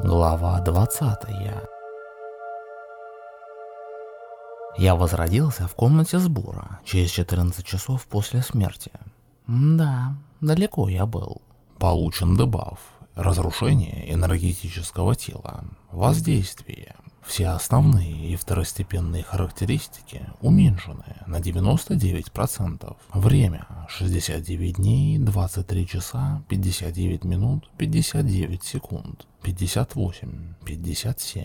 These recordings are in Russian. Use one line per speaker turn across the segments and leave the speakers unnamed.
Глава 20 Я возродился в комнате сбора через 14 часов после смерти. Да, далеко я был. Получен дебаф. Разрушение энергетического тела. Воздействие. Все основные и второстепенные характеристики уменьшены на 99%. Время 69 дней, 23 часа, 59 минут, 59 секунд, 58, 57.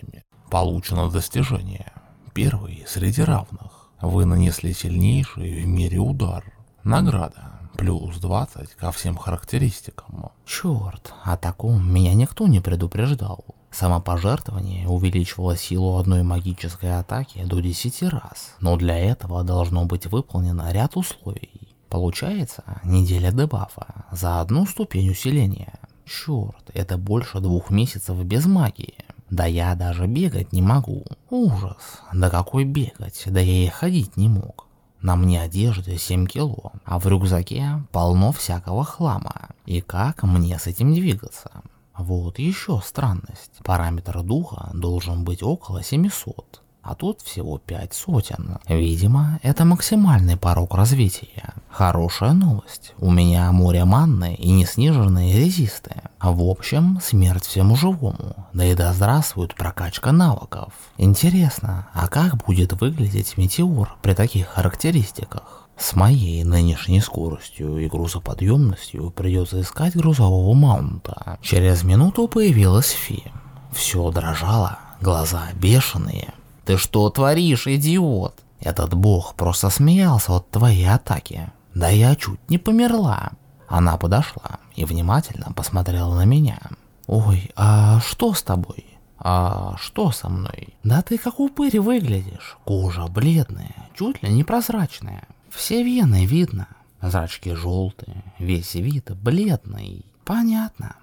Получено достижение. Первый среди равных. Вы нанесли сильнейший в мире удар. Награда плюс 20 ко всем характеристикам. Черт, о таком меня никто не предупреждал. Самопожертвование увеличивало силу одной магической атаки до 10 раз, но для этого должно быть выполнено ряд условий. Получается неделя дебафа за одну ступень усиления. Черт, это больше двух месяцев без магии. Да я даже бегать не могу. Ужас. Да какой бегать, да я и ходить не мог. На мне одежды 7 кило, а в рюкзаке полно всякого хлама. И как мне с этим двигаться? Вот еще странность. Параметр духа должен быть около 700, а тут всего 5 сотен. Видимо, это максимальный порог развития. Хорошая новость. У меня море манны и несниженные резисты. В общем, смерть всему живому. Да и да здравствует прокачка навыков. Интересно, а как будет выглядеть метеор при таких характеристиках? С моей нынешней скоростью и грузоподъемностью придется искать грузового маунта. Через минуту появилась Фи. Все дрожало, глаза бешеные. «Ты что творишь, идиот?» Этот бог просто смеялся от твоей атаки. Да я чуть не померла. Она подошла и внимательно посмотрела на меня. «Ой, а что с тобой?» «А что со мной?» «Да ты как упырь выглядишь. Кожа бледная, чуть ли не прозрачная. Все вены видно. Зрачки желтые, весь вид бледный. Понятно.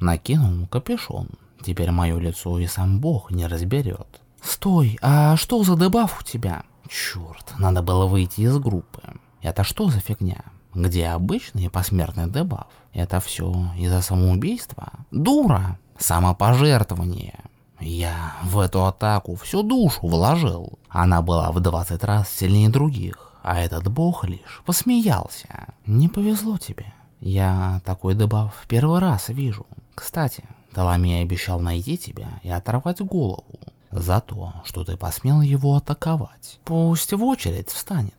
Накинул капюшон. Теперь мое лицо и сам бог не разберет. Стой, а что за дебаф у тебя? Черт, надо было выйти из группы. Это что за фигня? Где обычный посмертный дебаф? Это все из-за самоубийства? Дура! Самопожертвование. Я в эту атаку всю душу вложил. Она была в 20 раз сильнее других а этот бог лишь посмеялся. Не повезло тебе. Я такой дебаф в первый раз вижу. Кстати, Таламей обещал найти тебя и оторвать голову за то, что ты посмел его атаковать. Пусть в очередь встанет.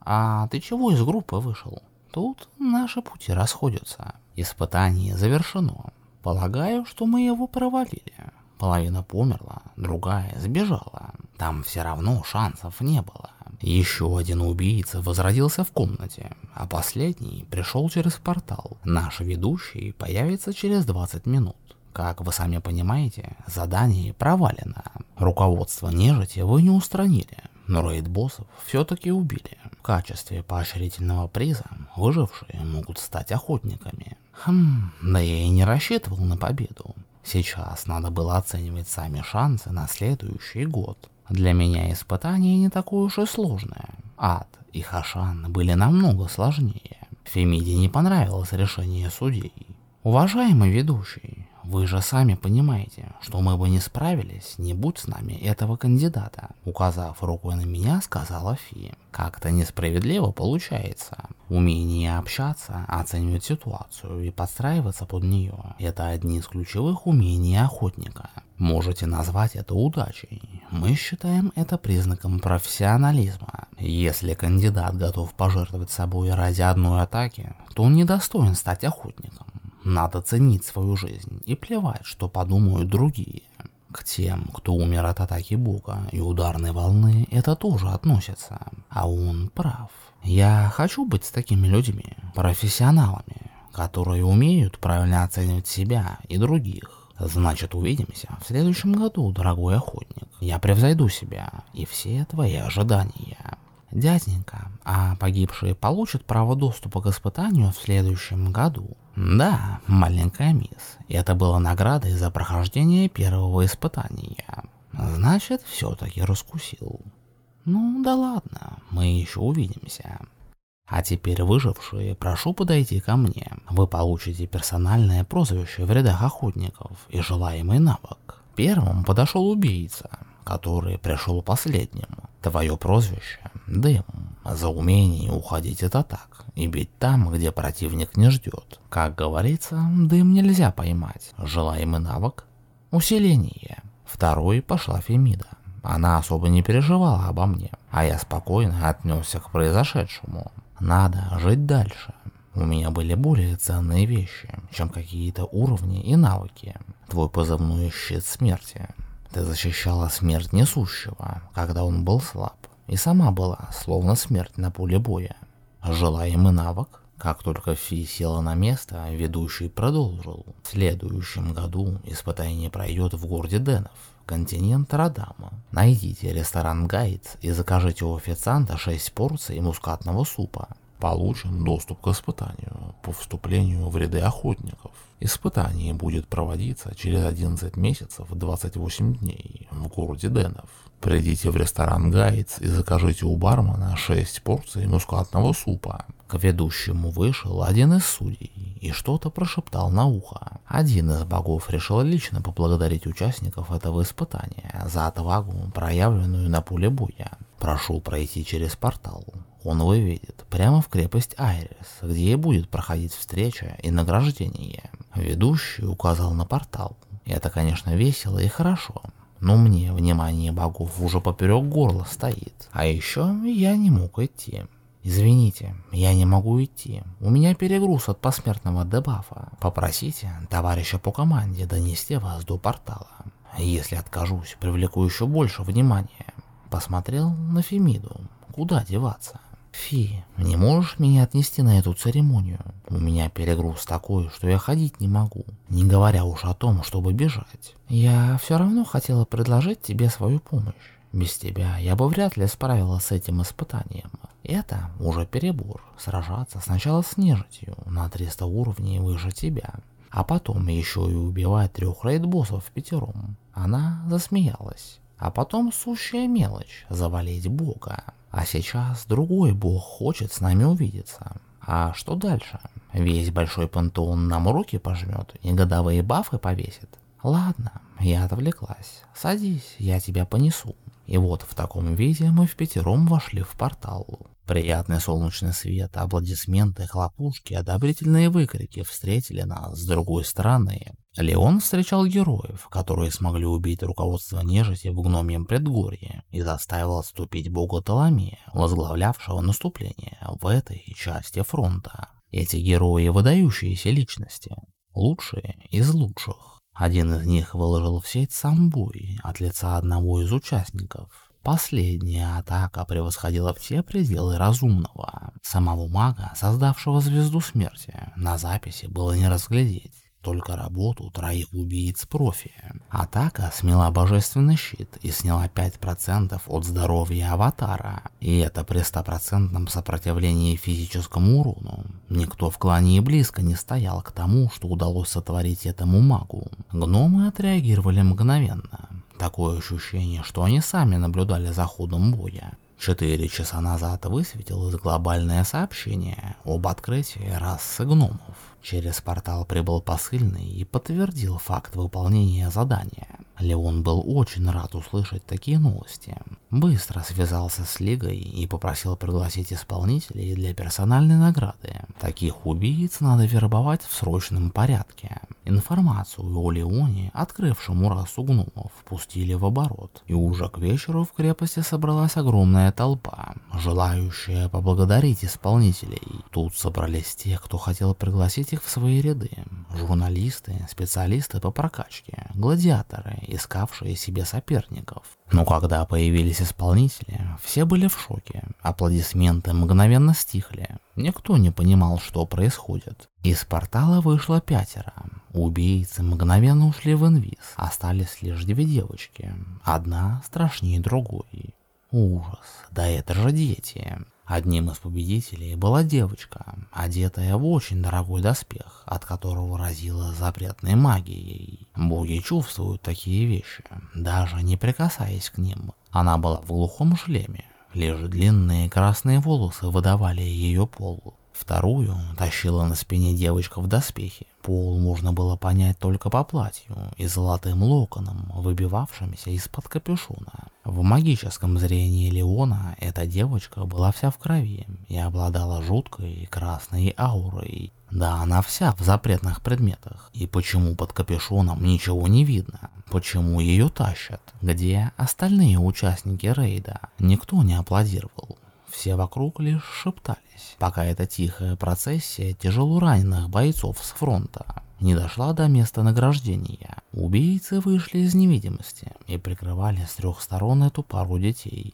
А ты чего из группы вышел? Тут наши пути расходятся. Испытание завершено. Полагаю, что мы его провалили. Половина померла, другая сбежала. Там все равно шансов не было. Еще один убийца возродился в комнате, а последний пришел через портал. Наш ведущий появится через 20 минут. Как вы сами понимаете, задание провалено. Руководство нежити вы не устранили, но рейд-боссов все-таки убили. В качестве поощрительного приза выжившие могут стать охотниками. Хм, да я и не рассчитывал на победу. Сейчас надо было оценивать сами шансы на следующий год. Для меня испытание не такое уж и сложное. Ад и Хашан были намного сложнее. Фемиде не понравилось решение судей. Уважаемый ведущий, вы же сами понимаете, что мы бы не справились, не будь с нами этого кандидата. Указав рукой на меня, сказала Фи. Как-то несправедливо получается. Умение общаться, оценивать ситуацию и подстраиваться под нее – это одни из ключевых умений охотника. Можете назвать это удачей. Мы считаем это признаком профессионализма. Если кандидат готов пожертвовать собой ради одной атаки, то он недостоин стать охотником. Надо ценить свою жизнь и плевать, что подумают другие. К тем, кто умер от атаки бога и ударной волны, это тоже относится. А он прав. Я хочу быть с такими людьми, профессионалами, которые умеют правильно оценивать себя и других. Значит, увидимся в следующем году, дорогой охотник. Я превзойду себя и все твои ожидания. Дяденька, а погибшие получат право доступа к испытанию в следующем году? Да, маленькая мисс, это было наградой за прохождение первого испытания. Значит, все-таки раскусил. Ну да ладно, мы еще увидимся. А теперь выжившие, прошу подойти ко мне. Вы получите персональное прозвище в рядах охотников и желаемый навык. Первым подошел убийца, который пришел последним. Твое прозвище – Дым. За умение уходить от атак и бить там, где противник не ждет. Как говорится, дым нельзя поймать. Желаемый навык – усиление. Второй пошла Фемида. Она особо не переживала обо мне, а я спокойно отнесся к произошедшему. Надо жить дальше. У меня были более ценные вещи, чем какие-то уровни и навыки. Твой позывной щит смерти. Ты защищала смерть несущего, когда он был слаб, и сама была, словно смерть на поле боя. Желаемый навык. Как только Фи села на место, ведущий продолжил. В следующем году испытание пройдет в городе Денов, континент Радама. Найдите ресторан Гайд и закажите у официанта 6 порций мускатного супа. Получен доступ к испытанию по вступлению в ряды охотников. Испытание будет проводиться через 11 месяцев 28 дней в городе Денов. Придите в ресторан Гайдс и закажите у бармена 6 порций мускатного супа. К ведущему вышел один из судей и что-то прошептал на ухо. Один из богов решил лично поблагодарить участников этого испытания за отвагу, проявленную на поле боя. Прошу пройти через портал. Он выведет прямо в крепость Айрис, где и будет проходить встреча и награждение. Ведущий указал на портал. Это, конечно, весело и хорошо, но мне внимание богов уже поперек горла стоит. А еще я не мог идти. Извините, я не могу идти. У меня перегруз от посмертного дебафа. Попросите товарища по команде донести вас до портала. Если откажусь, привлеку еще больше внимания. Посмотрел на Фемиду. Куда деваться? Фи, не можешь меня отнести на эту церемонию? У меня перегруз такой, что я ходить не могу, не говоря уж о том, чтобы бежать. Я все равно хотела предложить тебе свою помощь. Без тебя я бы вряд ли справилась с этим испытанием. Это уже перебор. Сражаться сначала с нежитью на 300 уровней выше тебя, а потом еще и убивать трех рейд-боссов пятером. Она засмеялась. А потом сущая мелочь – завалить бога. А сейчас другой бог хочет с нами увидеться. А что дальше? Весь большой пантеон нам руки пожмет и годовые бафы повесит? Ладно, я отвлеклась. Садись, я тебя понесу. И вот в таком виде мы в пятером вошли в портал. Приятный солнечный свет, аплодисменты, хлопушки, одобрительные выкрики встретили нас с другой стороны. Леон встречал героев, которые смогли убить руководство нежити в гномьем предгорье и заставил отступить бога Таламия, возглавлявшего наступление в этой части фронта. Эти герои выдающиеся личности, лучшие из лучших. Один из них выложил в сеть сам бой от лица одного из участников. Последняя атака превосходила все пределы разумного. Самого мага, создавшего звезду смерти, на записи было не разглядеть только работу троих убийц профи. Атака смела божественный щит и сняла 5% от здоровья аватара, и это при стопроцентном сопротивлении физическому урону. Никто в клане и близко не стоял к тому, что удалось сотворить этому магу. Гномы отреагировали мгновенно. Такое ощущение, что они сами наблюдали за ходом боя. Четыре часа назад высветилось глобальное сообщение об открытии расы гномов. Через портал прибыл посыльный и подтвердил факт выполнения задания. Леон был очень рад услышать такие новости. Быстро связался с Лигой и попросил пригласить исполнителей для персональной награды. Таких убийц надо вербовать в срочном порядке. Информацию о Леоне, открывшему расу гномов, пустили в оборот. И уже к вечеру в крепости собралась огромная толпа, желающая поблагодарить исполнителей. Тут собрались те, кто хотел пригласить их в свои ряды. Журналисты, специалисты по прокачке, гладиаторы, искавшие себе соперников. Но когда появились исполнители, все были в шоке. Аплодисменты мгновенно стихли. Никто не понимал, что происходит. Из портала вышло пятеро. Убийцы мгновенно ушли в инвиз. Остались лишь две девочки. Одна страшнее другой. Ужас, да это же дети. Одним из победителей была девочка, одетая в очень дорогой доспех, от которого разила запретной магией. Боги чувствуют такие вещи, даже не прикасаясь к ним. Она была в глухом шлеме, Лишь длинные красные волосы выдавали ее полу. Вторую тащила на спине девочка в доспехе. Пол можно было понять только по платью и золотым локонам, выбивавшимся из-под капюшона. В магическом зрении Леона эта девочка была вся в крови и обладала жуткой красной аурой. Да, она вся в запретных предметах. И почему под капюшоном ничего не видно? Почему ее тащат? Где остальные участники рейда? Никто не аплодировал. Все вокруг лишь шептались, пока эта тихая процессия тяжело раненых бойцов с фронта не дошла до места награждения. Убийцы вышли из невидимости и прикрывали с трех сторон эту пару детей.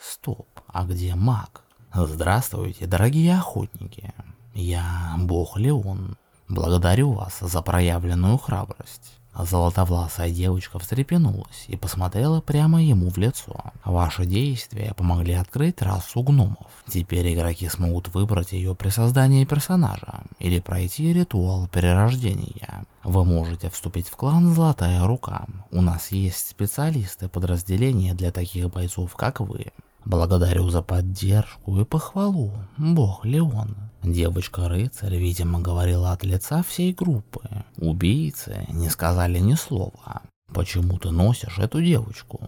Стоп, а где маг? Здравствуйте, дорогие охотники. Я бог Леон. Благодарю вас за проявленную храбрость. Золотовласая девочка встрепенулась и посмотрела прямо ему в лицо. Ваши действия помогли открыть трассу гномов. Теперь игроки смогут выбрать ее при создании персонажа или пройти ритуал перерождения. Вы можете вступить в клан Золотая Рука. У нас есть специалисты подразделения для таких бойцов, как вы. Благодарю за поддержку и похвалу, бог Леон. Девочка-рыцарь, видимо, говорила от лица всей группы. Убийцы не сказали ни слова. Почему ты носишь эту девочку?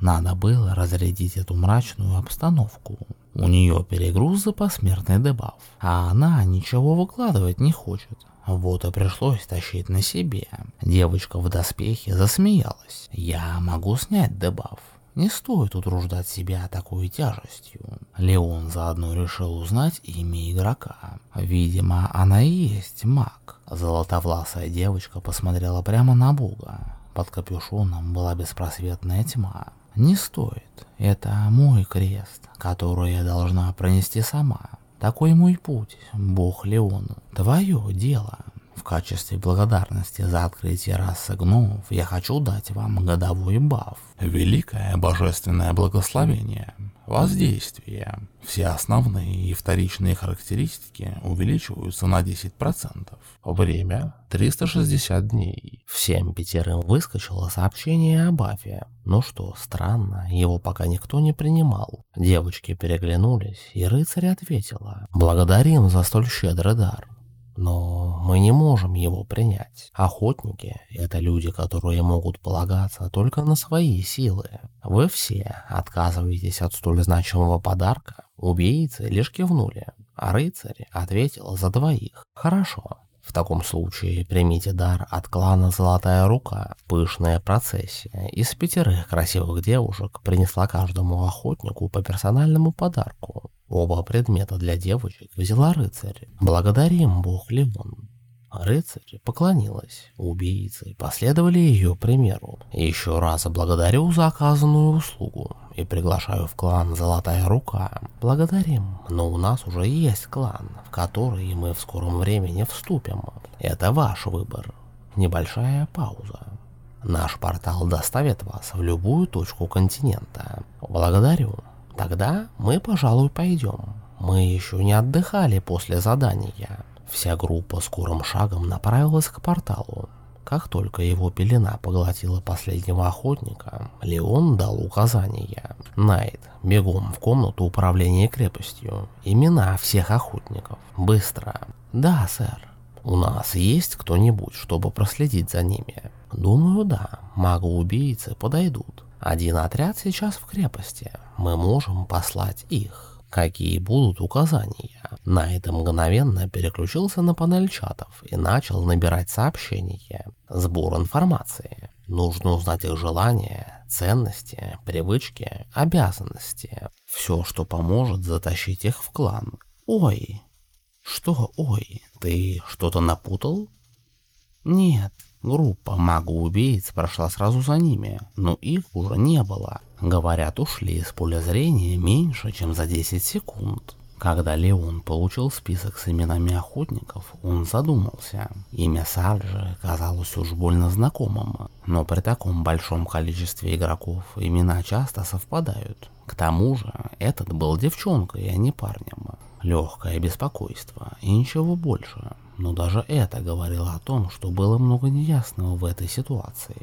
Надо было разрядить эту мрачную обстановку. У нее перегруз за посмертный дебаф, а она ничего выкладывать не хочет. Вот и пришлось тащить на себе. Девочка в доспехе засмеялась. Я могу снять дебаф. Не стоит утруждать себя такой тяжестью. Леон заодно решил узнать имя игрока. Видимо, она и есть маг. Золотовласая девочка посмотрела прямо на бога. Под капюшоном была беспросветная тьма. Не стоит. Это мой крест, который я должна пронести сама. Такой мой путь, бог Леон. Твое дело. В качестве благодарности за открытие расы гномов я хочу дать вам годовой баф. Великое божественное благословение. Воздействие. Все основные и вторичные характеристики увеличиваются на 10%. Время 360 дней. Всем пятерым выскочило сообщение о бафе. Ну что, странно, его пока никто не принимал. Девочки переглянулись, и рыцарь ответила. Благодарим за столь щедрый дар. Но мы не можем его принять. Охотники — это люди, которые могут полагаться только на свои силы. Вы все отказываетесь от столь значимого подарка. Убийцы лишь кивнули, а рыцарь ответил за двоих. Хорошо. В таком случае примите дар от клана Золотая Рука. Пышная процессия из пятерых красивых девушек принесла каждому охотнику по персональному подарку. Оба предмета для девочек взяла рыцарь. Благодарим бог Левон. Рыцарь поклонилась. Убийцы последовали ее примеру. Еще раз благодарю за оказанную услугу и приглашаю в клан Золотая Рука. Благодарим, но у нас уже есть клан, в который мы в скором времени вступим. Это ваш выбор. Небольшая пауза. Наш портал доставит вас в любую точку континента. Благодарю. Тогда мы, пожалуй, пойдем. Мы еще не отдыхали после задания. Вся группа скорым шагом направилась к порталу. Как только его пелена поглотила последнего охотника, Леон дал указания. Найт, бегом в комнату управления крепостью. Имена всех охотников. Быстро. Да, сэр. У нас есть кто-нибудь, чтобы проследить за ними? Думаю, да. Магу-убийцы подойдут. Один отряд сейчас в крепости. Мы можем послать их. Какие будут указания? На это мгновенно переключился на панель чатов и начал набирать сообщения. Сбор информации. Нужно узнать их желания, ценности, привычки, обязанности. Все, что поможет затащить их в клан. Ой. Что ой? Ты что-то напутал? Нет, Группа мага-убийц прошла сразу за ними, но их уже не было. Говорят, ушли из поля зрения меньше, чем за 10 секунд. Когда Леон получил список с именами охотников, он задумался. Имя Сальжи казалось уж больно знакомым, но при таком большом количестве игроков имена часто совпадают. К тому же, этот был девчонкой, а не парнем. Легкое беспокойство и ничего больше но даже это говорило о том, что было много неясного в этой ситуации.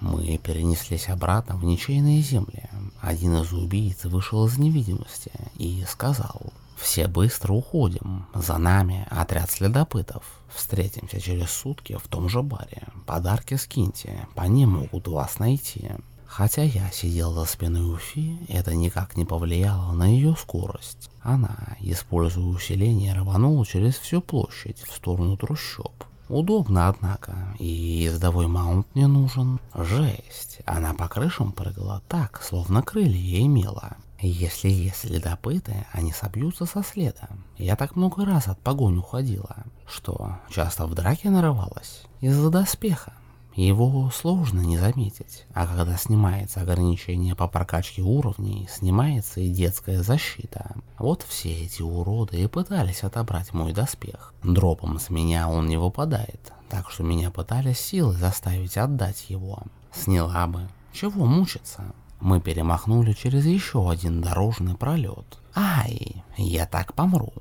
Мы перенеслись обратно в ничейные земли. Один из убийц вышел из невидимости и сказал, «Все быстро уходим. За нами отряд следопытов. Встретимся через сутки в том же баре. Подарки скиньте, по ним могут вас найти». Хотя я сидел за спиной Уфи, это никак не повлияло на ее скорость. Она, используя усиление, рванула через всю площадь в сторону трущоб. Удобно, однако, и ездовой маунт не нужен. Жесть, она по крышам прыгала так, словно крылья имела. Если есть следопыты, они собьются со следа. Я так много раз от погони уходила, что часто в драке нарывалась из-за доспеха. Его сложно не заметить, а когда снимается ограничение по прокачке уровней, снимается и детская защита. Вот все эти уроды и пытались отобрать мой доспех. Дропом с меня он не выпадает, так что меня пытались силой заставить отдать его. Сняла бы. Чего мучиться? Мы перемахнули через еще один дорожный пролет. Ай, я так помру.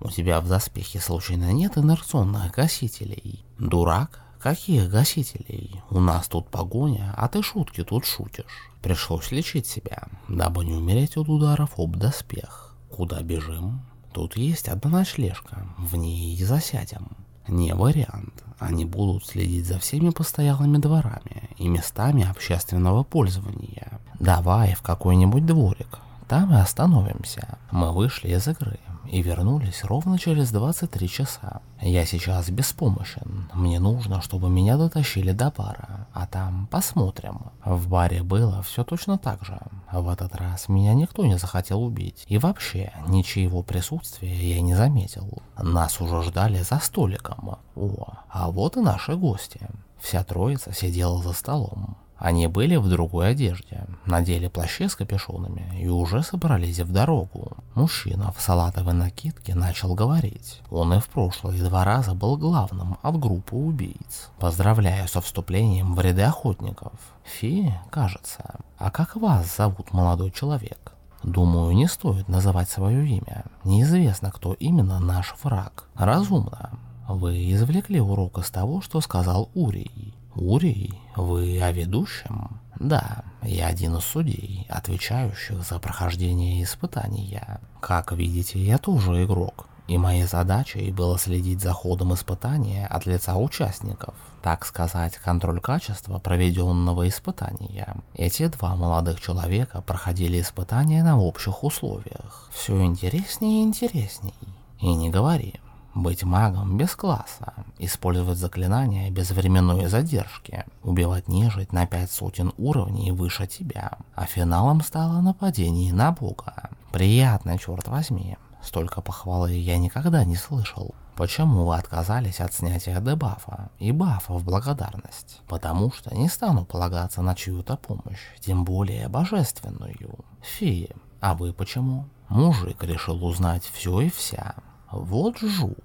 У тебя в доспехе случайно нет инерционных гасителей? Дурак? Каких гасителей? У нас тут погоня, а ты шутки тут шутишь. Пришлось лечить себя, дабы не умереть от ударов об доспех. Куда бежим? Тут есть одна ночлежка, в ней и засядем. Не вариант. Они будут следить за всеми постоялыми дворами и местами общественного пользования. Давай в какой-нибудь дворик. Там и остановимся. Мы вышли из игры и вернулись ровно через 23 часа. Я сейчас беспомощен. Мне нужно, чтобы меня дотащили до бара, а там посмотрим. В баре было все точно так же. В этот раз меня никто не захотел убить. И вообще, ничего присутствия я не заметил. Нас уже ждали за столиком. О, а вот и наши гости. Вся троица сидела за столом. Они были в другой одежде, надели плащи с капюшонами и уже собрались в дорогу. Мужчина в салатовой накидке начал говорить. Он и в прошлые два раза был главным от группы убийц. Поздравляю со вступлением в ряды охотников. Фи, кажется. А как вас зовут, молодой человек? Думаю, не стоит называть свое имя. Неизвестно, кто именно наш враг. Разумно. Вы извлекли урок из того, что сказал Урий. Урий, вы о ведущем? Да, я один из судей, отвечающих за прохождение испытания. Как видите, я тоже игрок, и моей задачей было следить за ходом испытания от лица участников, так сказать, контроль качества проведенного испытания. Эти два молодых человека проходили испытания на общих условиях. Все интереснее и интересней. И не говори, быть магом без класса, использовать заклинания без временной задержки, убивать нежить на пять сотен уровней выше тебя, а финалом стало нападение на бога. Приятно, черт возьми. Столько похвалы я никогда не слышал. Почему вы отказались от снятия дебафа и бафа в благодарность? Потому что не стану полагаться на чью-то помощь, тем более божественную. Фи, а вы почему? Мужик решил узнать все и вся. Вот жук.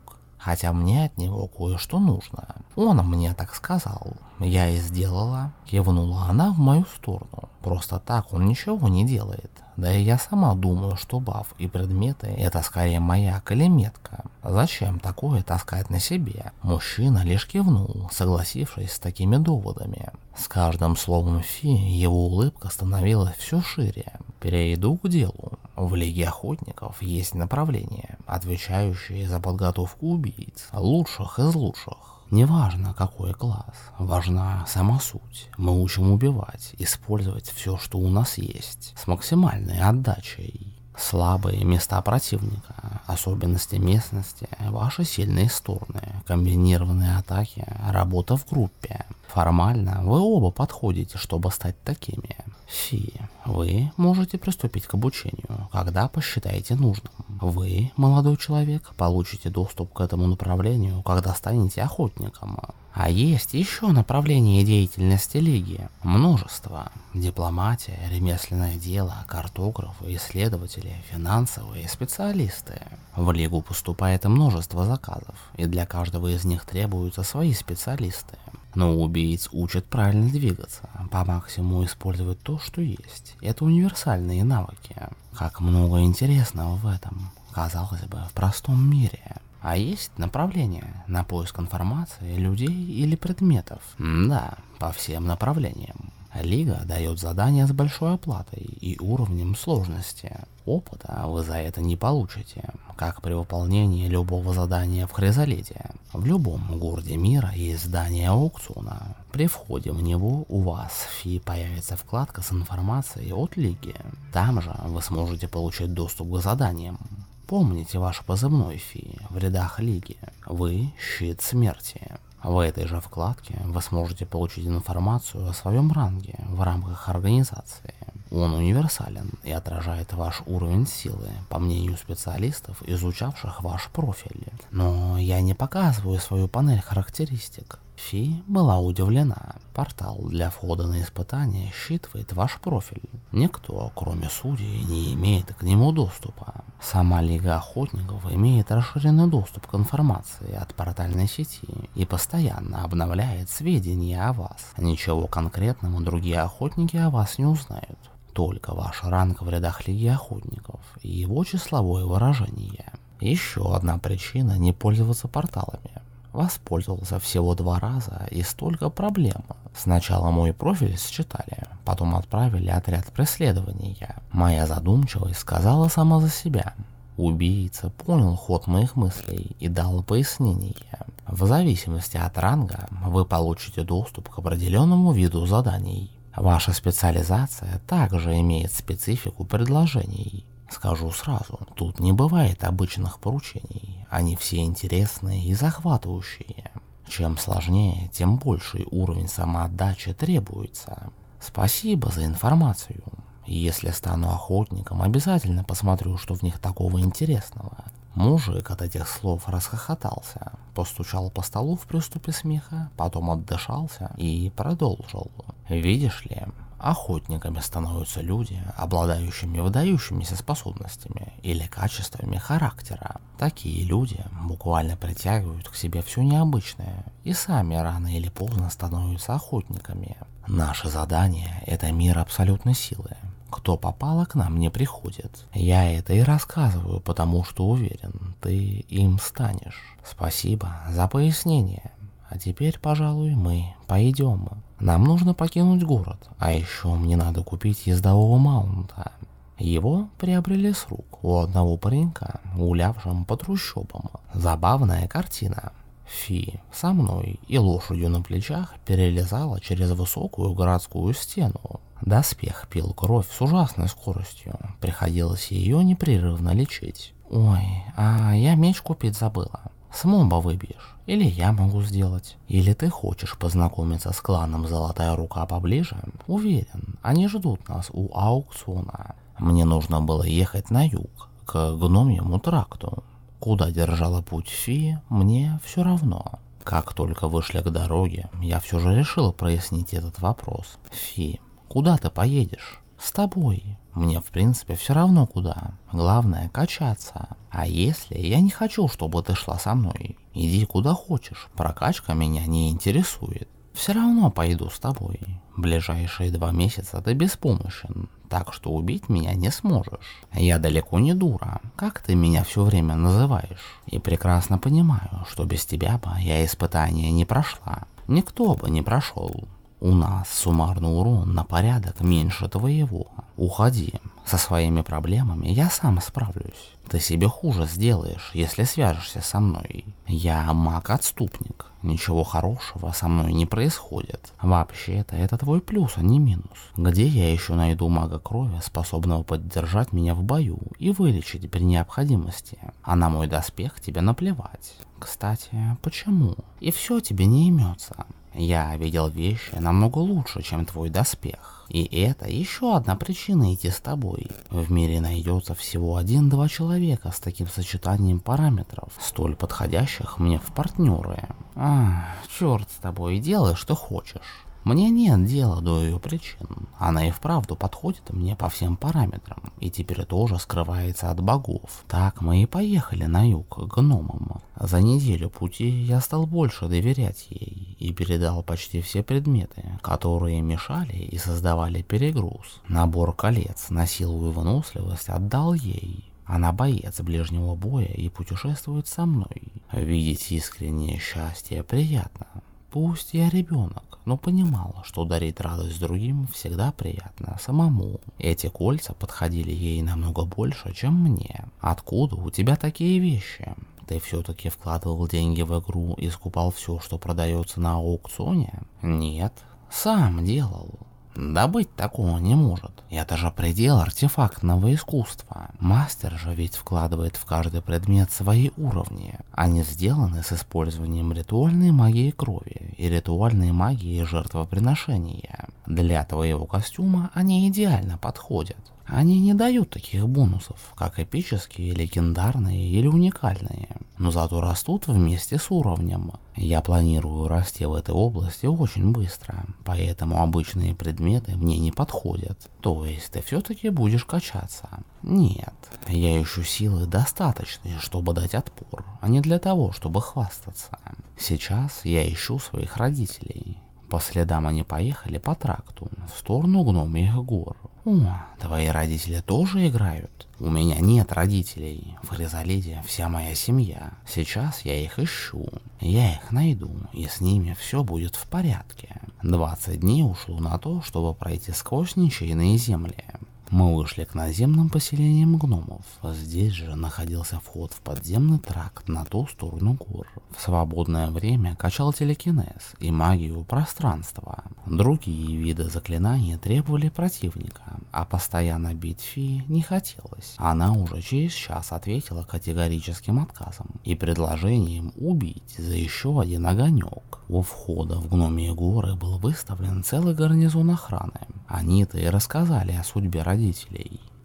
Хотя мне от него кое-что нужно. Он мне так сказал. Я и сделала. Кивнула она в мою сторону. Просто так он ничего не делает. Да и я сама думаю, что баф и предметы это скорее моя калиметка. Зачем такое таскать на себе? Мужчина лишь кивнул, согласившись с такими доводами. С каждым словом Фи его улыбка становилась все шире. Перейду к делу. В Лиге Охотников есть направления, отвечающие за подготовку убийц, лучших из лучших. Неважно, какой класс, важна сама суть. Мы учим убивать, использовать все, что у нас есть, с максимальной отдачей. Слабые места противника, особенности местности, ваши сильные стороны, комбинированные атаки, работа в группе. Формально вы оба подходите, чтобы стать такими. Фи, вы можете приступить к обучению, когда посчитаете нужным. Вы, молодой человек, получите доступ к этому направлению, когда станете охотником. А есть еще направления деятельности Лиги. Множество. Дипломатия, ремесленное дело, картографы, исследователи, финансовые специалисты. В Лигу поступает множество заказов, и для каждого из них требуются свои специалисты. Но убийц учат правильно двигаться, по максимуму использовать то, что есть. Это универсальные навыки. Как много интересного в этом, казалось бы, в простом мире. А есть направление на поиск информации, людей или предметов. М да, по всем направлениям. Лига дает задания с большой оплатой и уровнем сложности. Опыта вы за это не получите, как при выполнении любого задания в Хризалиде. В любом городе мира есть здание аукциона. При входе в него у вас фи появится вкладка с информацией от Лиги. Там же вы сможете получить доступ к заданиям. Помните ваш позывной фи в рядах Лиги. Вы щит смерти. В этой же вкладке вы сможете получить информацию о своем ранге в рамках организации. Он универсален и отражает ваш уровень силы, по мнению специалистов, изучавших ваш профиль. Но я не показываю свою панель характеристик. Фи была удивлена. Портал для входа на испытание считывает ваш профиль. Никто, кроме судей, не имеет к нему доступа. Сама Лига Охотников имеет расширенный доступ к информации от портальной сети и постоянно обновляет сведения о вас. Ничего конкретного другие охотники о вас не узнают. Только ваш ранг в рядах Лиги Охотников и его числовое выражение. Еще одна причина не пользоваться порталами. Воспользовался всего два раза и столько проблем. Сначала мой профиль считали, потом отправили отряд преследования. Моя задумчивость сказала сама за себя. Убийца понял ход моих мыслей и дал пояснение. В зависимости от ранга вы получите доступ к определенному виду заданий. Ваша специализация также имеет специфику предложений. Скажу сразу, тут не бывает обычных поручений, они все интересные и захватывающие. Чем сложнее, тем больший уровень самоотдачи требуется. Спасибо за информацию. Если стану охотником, обязательно посмотрю, что в них такого интересного. Мужик от этих слов расхохотался, постучал по столу в приступе смеха, потом отдышался и продолжил. Видишь ли, Охотниками становятся люди, обладающими выдающимися способностями или качествами характера. Такие люди буквально притягивают к себе все необычное и сами рано или поздно становятся охотниками. Наше задание – это мир абсолютной силы. Кто попало к нам не приходит. Я это и рассказываю, потому что уверен, ты им станешь. Спасибо за пояснение. А теперь, пожалуй, мы пойдем. Нам нужно покинуть город, а еще мне надо купить ездового маунта. Его приобрели с рук у одного паренька, гулявшим по трущобам. Забавная картина. Фи со мной и лошадью на плечах перелезала через высокую городскую стену. Доспех пил кровь с ужасной скоростью, приходилось ее непрерывно лечить. Ой, а я меч купить забыла. С моба выбьешь. Или я могу сделать. Или ты хочешь познакомиться с кланом Золотая Рука поближе? Уверен, они ждут нас у аукциона. Мне нужно было ехать на юг, к гномьему тракту. Куда держала путь Фи, мне все равно. Как только вышли к дороге, я все же решил прояснить этот вопрос. Фи, куда ты поедешь? С тобой. Мне в принципе все равно куда. Главное качаться. А если я не хочу, чтобы ты шла со мной? Иди куда хочешь. Прокачка меня не интересует. Все равно пойду с тобой. Ближайшие два месяца ты беспомощен, так что убить меня не сможешь. Я далеко не дура, как ты меня все время называешь. И прекрасно понимаю, что без тебя бы я испытания не прошла. Никто бы не прошел. У нас суммарный урон на порядок меньше твоего. Уходи. Со своими проблемами я сам справлюсь. Ты себе хуже сделаешь, если свяжешься со мной. Я маг-отступник. Ничего хорошего со мной не происходит. Вообще-то это твой плюс, а не минус. Где я еще найду мага крови, способного поддержать меня в бою и вылечить при необходимости? А на мой доспех тебе наплевать. Кстати, почему? И все тебе не имется. Я видел вещи намного лучше, чем твой доспех. И это еще одна причина идти с тобой. В мире найдется всего один-два человека с таким сочетанием параметров, столь подходящих мне в партнеры. А, черт с тобой, делай что хочешь. Мне нет дела до ее причин. Она и вправду подходит мне по всем параметрам, и теперь тоже скрывается от богов. Так мы и поехали на юг к гномам. За неделю пути я стал больше доверять ей и передал почти все предметы, которые мешали и создавали перегруз. Набор колец на силу и выносливость отдал ей. Она боец ближнего боя и путешествует со мной. Видеть искреннее счастье приятно. Пусть я ребенок, но понимала, что дарить радость другим всегда приятно самому. Эти кольца подходили ей намного больше, чем мне. Откуда у тебя такие вещи? Ты все-таки вкладывал деньги в игру и скупал все, что продается на аукционе? Нет, сам делал. Да быть такого не может. Это же предел артефактного искусства. Мастер же ведь вкладывает в каждый предмет свои уровни. Они сделаны с использованием ритуальной магии крови и ритуальной магии жертвоприношения. Для твоего костюма они идеально подходят. Они не дают таких бонусов, как эпические, легендарные или уникальные, но зато растут вместе с уровнем. Я планирую расти в этой области очень быстро, поэтому обычные предметы мне не подходят. То есть ты все-таки будешь качаться? Нет, я ищу силы достаточные, чтобы дать отпор, а не для того, чтобы хвастаться. Сейчас я ищу своих родителей. По следам они поехали по тракту, в сторону гномьих гор. О, твои родители тоже играют? У меня нет родителей. В Хризалиде вся моя семья. Сейчас я их ищу. Я их найду, и с ними все будет в порядке. 20 дней ушло на то, чтобы пройти сквозь ничейные земли. Мы вышли к наземным поселениям гномов. Здесь же находился вход в подземный тракт на ту сторону гор. В свободное время качал телекинез и магию пространства. Другие виды заклинаний требовали противника, а постоянно бить фи не хотелось. Она уже через час ответила категорическим отказом и предложением убить за еще один огонек. У входа в гномие горы был выставлен целый гарнизон охраны. Они-то и рассказали о судьбе родителей.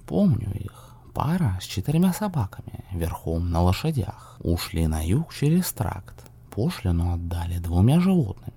Помню их. Пара с четырьмя собаками, верхом на лошадях, ушли на юг через тракт. Пошлину отдали двумя животными.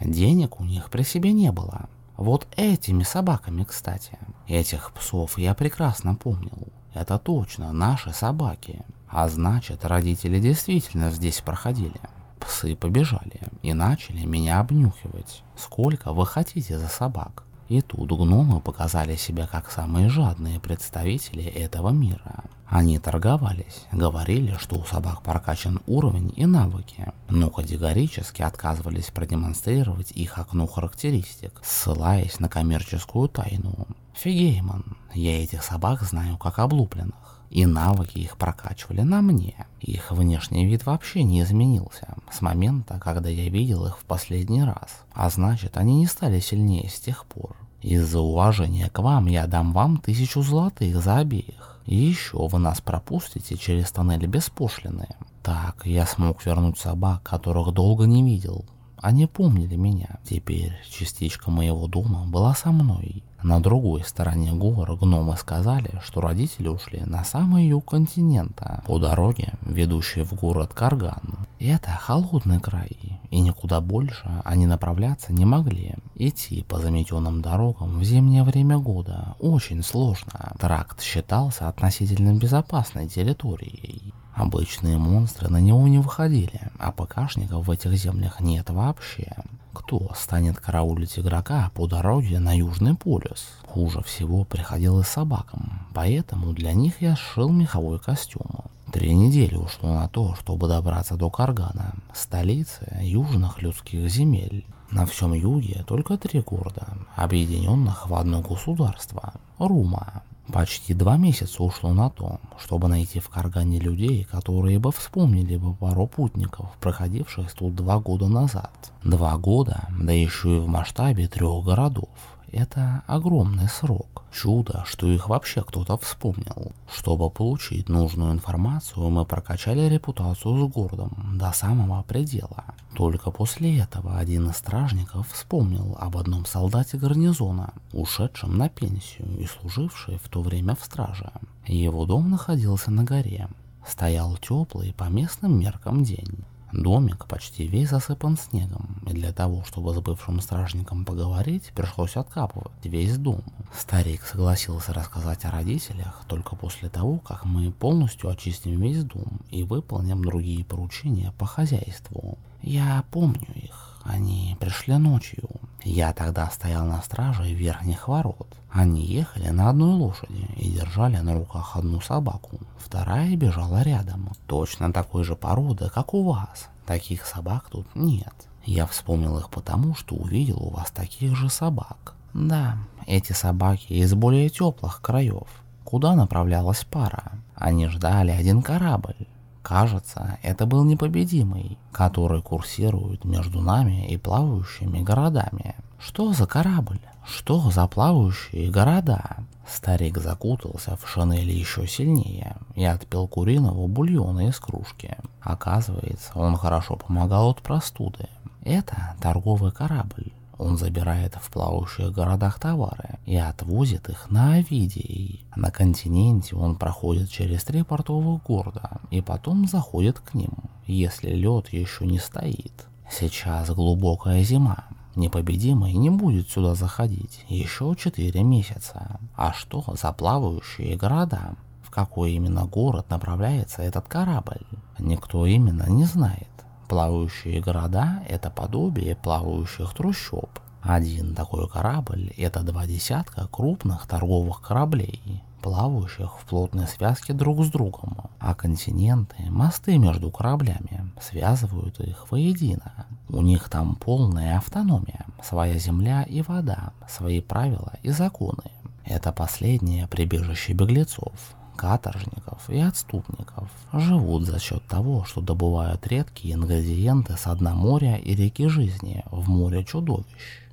Денег у них при себе не было. Вот этими собаками, кстати. Этих псов я прекрасно помнил. Это точно наши собаки. А значит, родители действительно здесь проходили. Псы побежали и начали меня обнюхивать. Сколько вы хотите за собак? И тут гномы показали себя как самые жадные представители этого мира. Они торговались, говорили, что у собак прокачан уровень и навыки, но категорически отказывались продемонстрировать их окно характеристик, ссылаясь на коммерческую тайну. Фигейман, я этих собак знаю как облупленных и навыки их прокачивали на мне. Их внешний вид вообще не изменился с момента, когда я видел их в последний раз, а значит они не стали сильнее с тех пор. Из-за уважения к вам я дам вам тысячу золотых за обеих. И еще вы нас пропустите через тоннель без пошлины. Так, я смог вернуть собак, которых долго не видел. Они помнили меня. Теперь частичка моего дома была со мной. На другой стороне гор гномы сказали, что родители ушли на самый юг континента, по дороге, ведущей в город Карган. Это холодный край, и никуда больше они направляться не могли. Идти по заметенным дорогам в зимнее время года очень сложно. Тракт считался относительно безопасной территорией. Обычные монстры на него не выходили, а ПКшников в этих землях нет вообще. Кто станет караулить игрока по дороге на Южный полюс? Хуже всего приходилось собакам, поэтому для них я сшил меховой костюм. Три недели ушло на то, чтобы добраться до Каргана, столицы южных людских земель. На всем юге только три города, объединенных в одно государство – Рума. Почти два месяца ушло на то, чтобы найти в Каргане людей, которые бы вспомнили бы пару путников, проходивших тут два года назад. Два года, да еще и в масштабе трех городов. Это огромный срок. Чудо, что их вообще кто-то вспомнил. Чтобы получить нужную информацию, мы прокачали репутацию с городом до самого предела. Только после этого один из стражников вспомнил об одном солдате гарнизона, ушедшем на пенсию и служившем в то время в страже. Его дом находился на горе. Стоял теплый по местным меркам день. Домик почти весь засыпан снегом, и для того, чтобы с бывшим стражником поговорить, пришлось откапывать весь дом. Старик согласился рассказать о родителях только после того, как мы полностью очистим весь дом и выполним другие поручения по хозяйству. Я помню их, они пришли ночью. Я тогда стоял на страже верхних ворот. Они ехали на одной лошади и держали на руках одну собаку. Вторая бежала рядом. Точно такой же породы, как у вас. Таких собак тут нет. Я вспомнил их потому, что увидел у вас таких же собак. Да, эти собаки из более теплых краев. Куда направлялась пара? Они ждали один корабль. Кажется, это был непобедимый, который курсирует между нами и плавающими городами. Что за корабль? Что за плавающие города? Старик закутался в шинели еще сильнее и отпил куриного бульона из кружки. Оказывается, он хорошо помогал от простуды. Это торговый корабль. Он забирает в плавающих городах товары и отвозит их на Овидий. На континенте он проходит через три портовых города и потом заходит к ним, если лед еще не стоит. Сейчас глубокая зима, Непобедимый не будет сюда заходить еще четыре месяца. А что за плавающие города? В какой именно город направляется этот корабль? Никто именно не знает. Плавающие города – это подобие плавающих трущоб. Один такой корабль – это два десятка крупных торговых кораблей, плавающих в плотной связке друг с другом, а континенты, мосты между кораблями, связывают их воедино. У них там полная автономия, своя земля и вода, свои правила и законы. Это последнее прибежище беглецов, каторжников и отступников. Живут за счет того, что добывают редкие ингредиенты с дна моря и реки жизни в море чудовищ.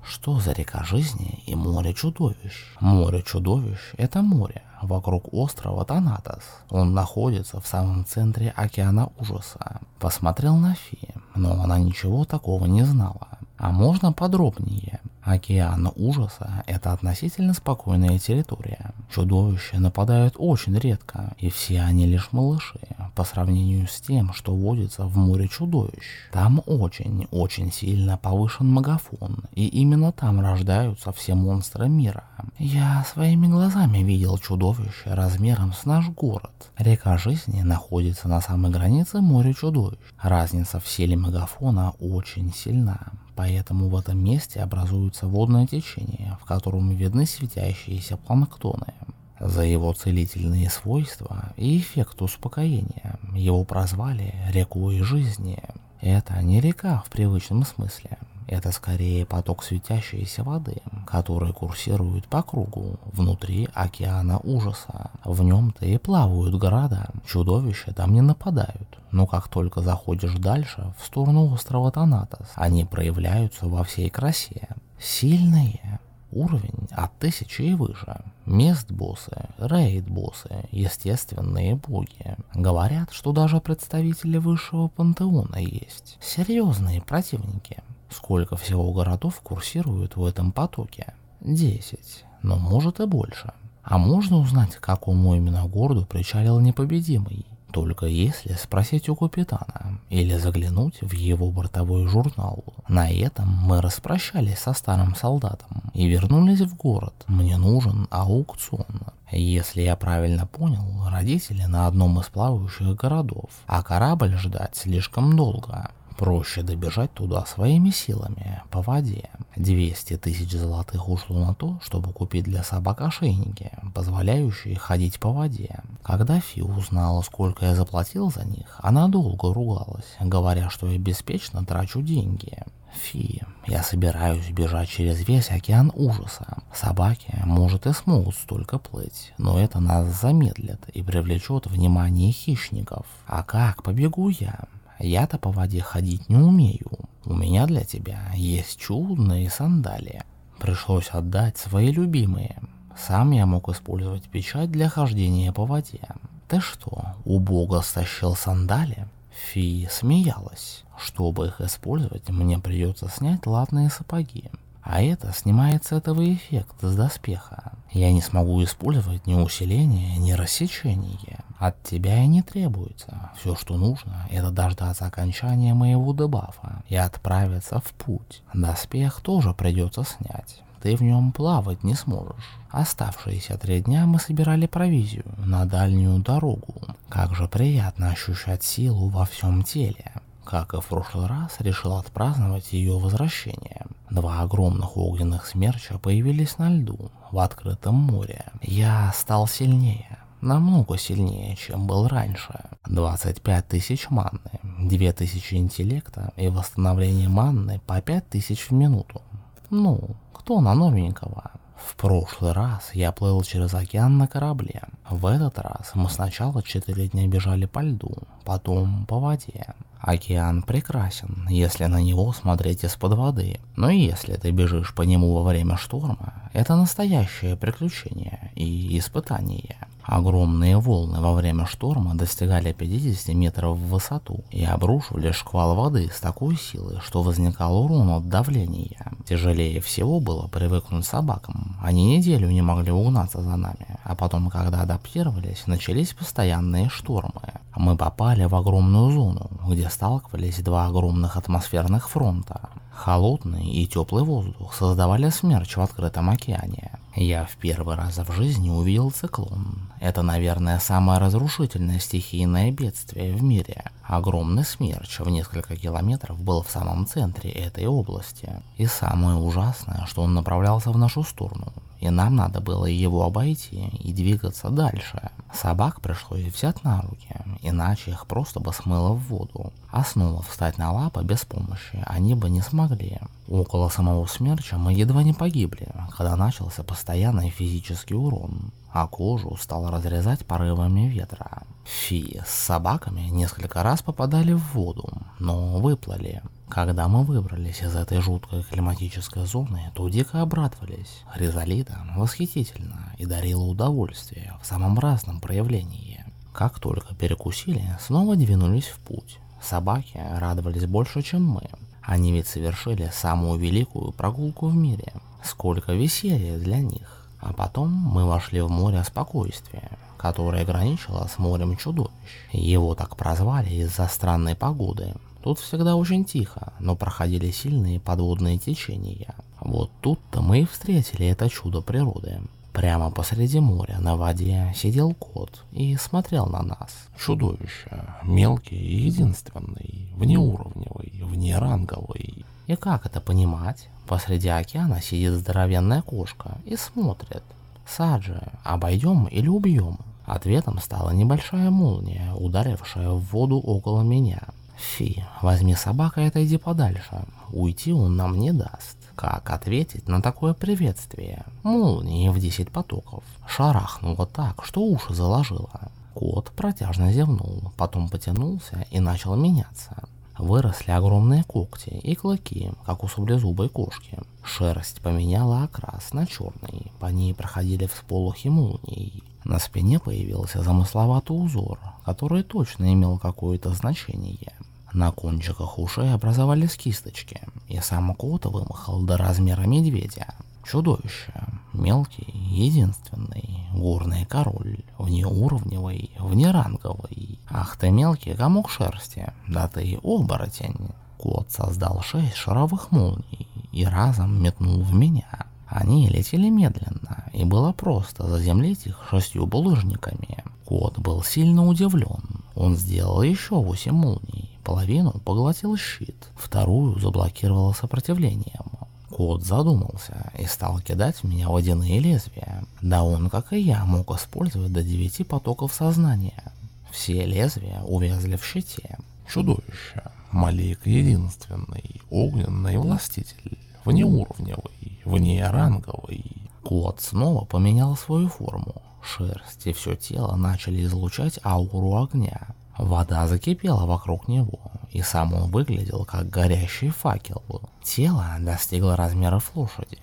Что за река жизни и море чудовищ? Море чудовищ – это море, вокруг острова Танатос. Он находится в самом центре океана ужаса. Посмотрел на Фи, но она ничего такого не знала. А можно подробнее? Океан ужаса – это относительно спокойная территория. Чудовища нападают очень редко, и все они лишь малыши, по сравнению с тем, что водится в море чудовищ. Там очень-очень сильно повышен магафон, и именно там рождаются все монстры мира. Я своими глазами видел чудовище размером с наш город. Река жизни находится на самой границе моря чудовищ. Разница в силе магафона очень сильна. Поэтому в этом месте образуется водное течение, в котором видны светящиеся планктоны. За его целительные свойства и эффект успокоения его прозвали рекой жизни. Это не река в привычном смысле, это скорее поток светящейся воды, который курсирует по кругу внутри океана ужаса. В нем-то и плавают города, чудовища там не нападают. Но как только заходишь дальше, в сторону острова Танатос, они проявляются во всей красе. Сильные, Уровень от тысячи и выше. Мест-боссы, рейд-боссы, естественные боги. Говорят, что даже представители высшего пантеона есть. Серьезные противники. Сколько всего городов курсируют в этом потоке? Десять, но может и больше. А можно узнать, к какому именно городу причалил непобедимый? Только если спросить у капитана или заглянуть в его бортовой журнал. На этом мы распрощались со старым солдатом и вернулись в город. Мне нужен аукцион. Если я правильно понял, родители на одном из плавающих городов, а корабль ждать слишком долго. Проще добежать туда своими силами, по воде. 200 тысяч золотых ушло на то, чтобы купить для собак ошейники, позволяющие ходить по воде. Когда Фи узнала, сколько я заплатил за них, она долго ругалась, говоря, что я беспечно трачу деньги. Фи, я собираюсь бежать через весь океан ужаса. Собаки, может, и смогут столько плыть, но это нас замедлит и привлечет внимание хищников. А как побегу я? Я-то по воде ходить не умею. У меня для тебя есть чудные сандалии. Пришлось отдать свои любимые. Сам я мог использовать печать для хождения по воде. Ты что, у бога стащил сандали? Фи смеялась. Чтобы их использовать, мне придется снять латные сапоги. А это снимает этого эффект с доспеха. Я не смогу использовать ни усиление, ни рассечение. От тебя и не требуется. Все, что нужно, это дождаться окончания моего дебафа и отправиться в путь. Доспех тоже придется снять. Ты в нем плавать не сможешь. Оставшиеся три дня мы собирали провизию на дальнюю дорогу. Как же приятно ощущать силу во всем теле. Как и в прошлый раз, решил отпраздновать ее возвращение. Два огромных огненных смерча появились на льду, в открытом море. Я стал сильнее, намного сильнее, чем был раньше. 25 тысяч манны, 2000 интеллекта и восстановление манны по 5000 в минуту. Ну, кто на новенького? В прошлый раз я плыл через океан на корабле. В этот раз мы сначала 4 дня бежали по льду, потом по воде. Океан прекрасен, если на него смотреть из-под воды. Но если ты бежишь по нему во время шторма, это настоящее приключение и испытание. Огромные волны во время шторма достигали 50 метров в высоту и обрушивали шквал воды с такой силой, что возникал урон от давления. Тяжелее всего было привыкнуть собакам. Они неделю не могли угнаться за нами, а потом, когда адаптировались, начались постоянные штормы. Мы попали в огромную зону, где сталкивались два огромных атмосферных фронта. Холодный и теплый воздух создавали смерч в открытом океане. Я в первый раз в жизни увидел циклон. Это, наверное, самое разрушительное стихийное бедствие в мире. Огромный смерч в несколько километров был в самом центре этой области. И самое ужасное, что он направлялся в нашу сторону и нам надо было его обойти и двигаться дальше. Собак пришлось взять на руки, иначе их просто бы смыло в воду. А снова встать на лапы без помощи они бы не смогли. Около самого смерча мы едва не погибли, когда начался постоянный физический урон, а кожу стало разрезать порывами ветра. Фи с собаками несколько раз попадали в воду, но выплыли. Когда мы выбрались из этой жуткой климатической зоны, то дико обрадовались. Хризалита восхитительно и дарила удовольствие в самом разном проявлении. Как только перекусили, снова двинулись в путь. Собаки радовались больше, чем мы. Они ведь совершили самую великую прогулку в мире. Сколько веселья для них. А потом мы вошли в море спокойствия, которое граничило с морем чудовищ. Его так прозвали из-за странной погоды. Тут всегда очень тихо, но проходили сильные подводные течения. Вот тут-то мы и встретили это чудо природы. Прямо посреди моря на воде сидел кот и смотрел на нас. Чудовище, мелкий и единственный, внеуровневый, внеранговый. И как это понимать? Посреди океана сидит здоровенная кошка и смотрит. Саджи, обойдем или убьем? Ответом стала небольшая молния, ударившая в воду около меня. Фи, возьми собака и отойди подальше. Уйти он нам не даст. Как ответить на такое приветствие? Молнии в 10 потоков. Шарахнуло так, что уши заложило. Кот протяжно зевнул, потом потянулся и начал меняться. Выросли огромные когти и клыки, как у саблезубой кошки. Шерсть поменяла окрас на черный, по ней проходили всполохи молний. На спине появился замысловатый узор, который точно имел какое-то значение. На кончиках ушей образовались кисточки, и сам кот вымахал до размера медведя. Чудовище, мелкий, единственный, горный король, внеуровневый, внеранговый. Ах ты мелкий комок шерсти, да ты оборотень. Кот создал шесть шаровых молний и разом метнул в меня. Они летели медленно, и было просто заземлить их шестью булыжниками. Кот был сильно удивлен. Он сделал еще восемь молний. Половину поглотил щит, вторую заблокировал сопротивлением. Кот задумался и стал кидать в меня водяные лезвия. Да он, как и я, мог использовать до девяти потоков сознания. Все лезвия увязли в щите. Чудовище. Малик единственный, огненный властитель, внеуровневый, внеранговый. Кот снова поменял свою форму. Шерсть и все тело начали излучать ауру огня. Вода закипела вокруг него, и сам он выглядел как горящий факел. Тело достигло размеров лошади.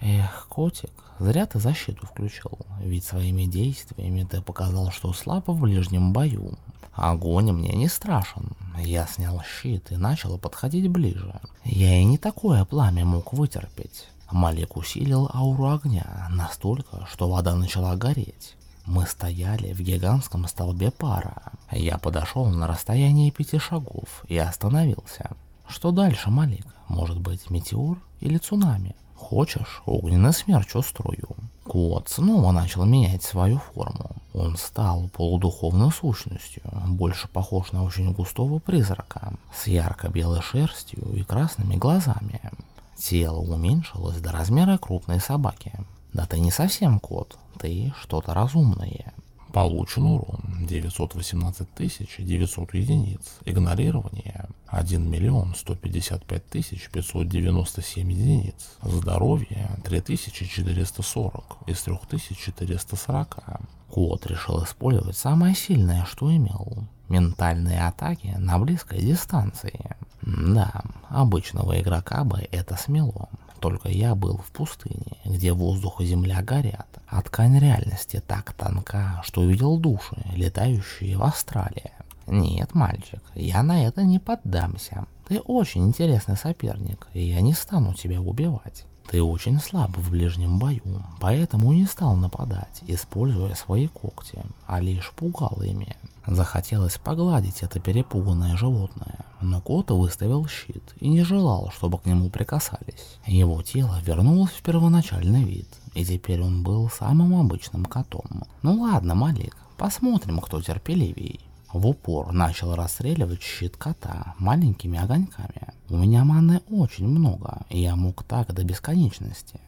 Эх, котик, зря ты защиту включил, ведь своими действиями ты показал, что слаб в ближнем бою. Огонь мне не страшен. Я снял щит и начал подходить ближе. Я и не такое пламя мог вытерпеть. Малик усилил ауру огня настолько, что вода начала гореть. Мы стояли в гигантском столбе пара. Я подошел на расстояние пяти шагов и остановился. Что дальше, Малик? Может быть, метеор или цунами? Хочешь, огненный смерч устрою? Кот снова начал менять свою форму. Он стал полудуховной сущностью, больше похож на очень густого призрака, с ярко-белой шерстью и красными глазами. Тело уменьшилось до размера крупной собаки. Да ты не совсем кот, ты что-то разумное. Получен урон 918 900 единиц. Игнорирование 1 миллион 155 597 единиц. Здоровье 3440 из 3440. Кот решил использовать самое сильное, что имел. Ментальные атаки на близкой дистанции. Да, обычного игрока бы это смело. Только я был в пустыне, где воздух и земля горят, а ткань реальности так тонка, что увидел души, летающие в Австралии. Нет, мальчик, я на это не поддамся. Ты очень интересный соперник, и я не стану тебя убивать. Ты очень слаб в ближнем бою, поэтому не стал нападать, используя свои когти, а лишь пугал ими. Захотелось погладить это перепуганное животное, но кот выставил щит и не желал, чтобы к нему прикасались. Его тело вернулось в первоначальный вид, и теперь он был самым обычным котом. Ну ладно, Малик, посмотрим, кто терпеливей. В упор начал расстреливать щит кота маленькими огоньками. У меня маны очень много, и я мог так до бесконечности.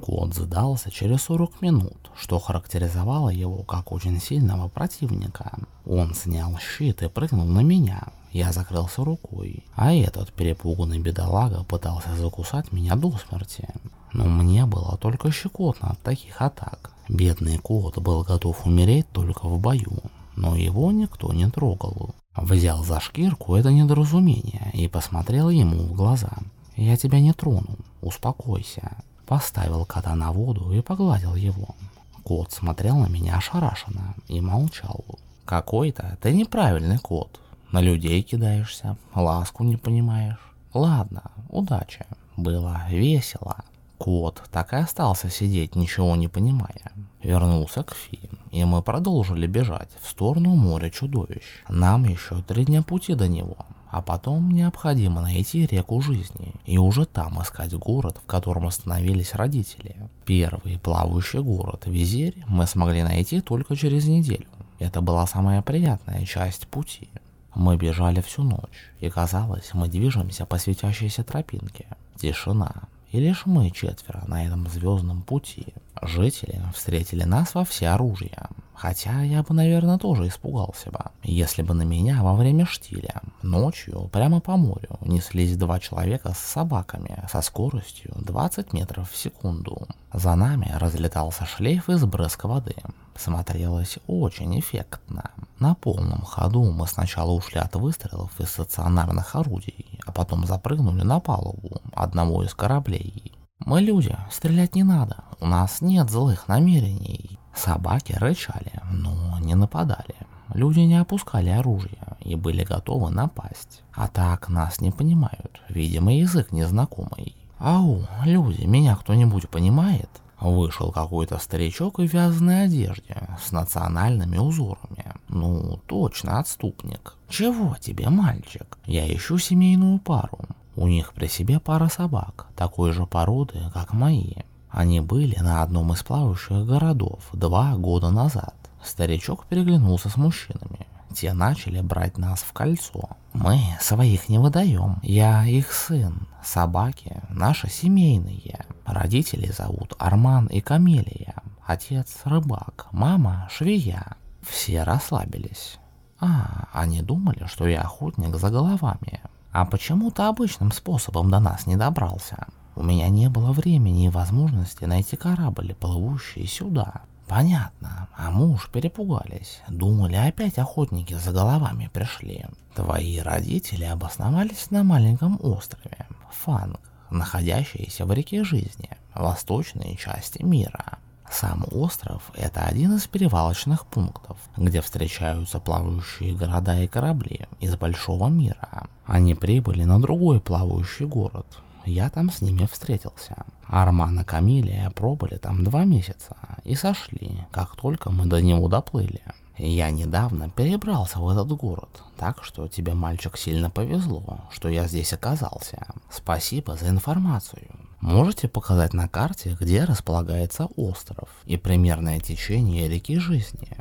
Кот сдался через 40 минут, что характеризовало его как очень сильного противника. Он снял щит и прыгнул на меня. Я закрылся рукой, а этот перепуганный бедолага пытался закусать меня до смерти. Но мне было только щекотно от таких атак. Бедный кот был готов умереть только в бою, но его никто не трогал. Взял за шкирку это недоразумение и посмотрел ему в глаза. «Я тебя не трону, успокойся. Поставил кота на воду и погладил его. Кот смотрел на меня ошарашенно и молчал. «Какой-то ты неправильный кот. На людей кидаешься, ласку не понимаешь. Ладно, удачи. Было весело». Кот так и остался сидеть, ничего не понимая. Вернулся к Фи, и мы продолжили бежать в сторону моря чудовищ. Нам еще три дня пути до него, а потом необходимо найти реку жизни и уже там искать город, в котором остановились родители. Первый плавающий город, Визерь, мы смогли найти только через неделю. Это была самая приятная часть пути. Мы бежали всю ночь, и казалось, мы движемся по светящейся тропинке. Тишина, и лишь мы четверо на этом звездном пути. Жители встретили нас во все оружия, Хотя я бы, наверное, тоже испугался бы, если бы на меня во время штиля ночью прямо по морю неслись два человека с собаками со скоростью 20 метров в секунду. За нами разлетался шлейф из брызг воды. Смотрелось очень эффектно. На полном ходу мы сначала ушли от выстрелов из стационарных орудий, а потом запрыгнули на палубу одного из кораблей. Мы люди, стрелять не надо, у нас нет злых намерений. Собаки рычали, но не нападали. Люди не опускали оружие и были готовы напасть. А так нас не понимают, видимо язык незнакомый. «Ау, люди, меня кто-нибудь понимает?» Вышел какой-то старичок в вязаной одежде с национальными узорами. Ну, точно отступник. «Чего тебе, мальчик? Я ищу семейную пару. У них при себе пара собак, такой же породы, как мои. Они были на одном из плавающих городов два года назад. Старичок переглянулся с мужчинами. Те начали брать нас в кольцо. Мы своих не выдаем. Я их сын. Собаки наши семейные. Родители зовут Арман и Камелия. Отец рыбак, мама швея. Все расслабились. А, они думали, что я охотник за головами. А почему-то обычным способом до нас не добрался. У меня не было времени и возможности найти корабль, плывущий сюда. Понятно, а муж перепугались. Думали, опять охотники за головами пришли. Твои родители обосновались на маленьком острове, Фанг, находящийся в реке жизни, восточной части мира. Сам остров – это один из перевалочных пунктов, где встречаются плавающие города и корабли из большого мира. Они прибыли на другой плавающий город, я там с ними встретился. Арман и Камилия пробыли там два месяца и сошли, как только мы до него доплыли. Я недавно перебрался в этот город, так что тебе, мальчик, сильно повезло, что я здесь оказался. Спасибо за информацию. Можете показать на карте, где располагается остров и примерное течение реки жизни?